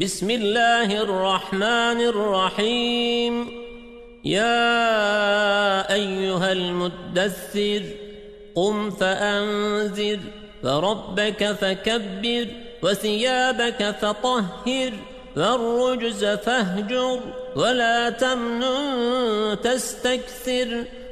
بسم الله الرحمن الرحيم. يا أيها المدثر قم فأنذر فربك فكبر وثيابك فطهر والرجز فاهجر ولا تمنن تستكثر.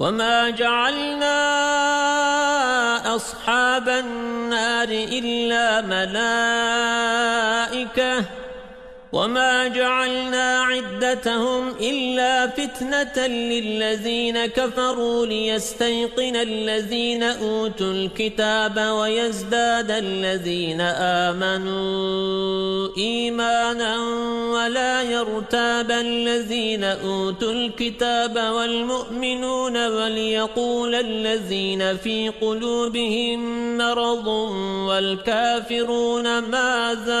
وما جعلنا أصحاب النار إلا ملائكة وما جعلنا عدتهم إلا فتنة للذين كفروا ليستيقن الذين أوتوا الكتاب ويزداد الذين آمنوا إيمانا ولا يرتاب الذين أوتوا الكتاب والمؤمنون وليقول الذين في قلوبهم مرض والكافرون ماذا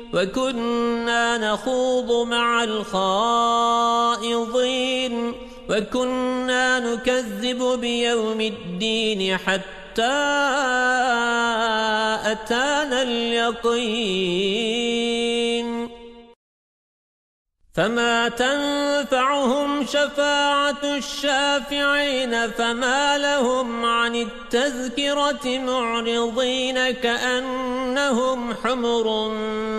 وكنا نخوض مع الخائضين وكنا نكذب بيوم الدين حتى أتانا اليقين فما تنفعهم شفاعة الشافعين فما لهم عن التذكرة معرضين كأنهم حمر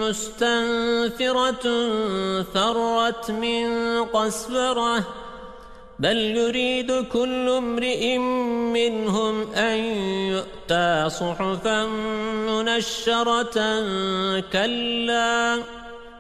مستنفرة ثرت من قسفرة بل يريد كل امرئ منهم أن يؤتى صحفا منشرة. كلا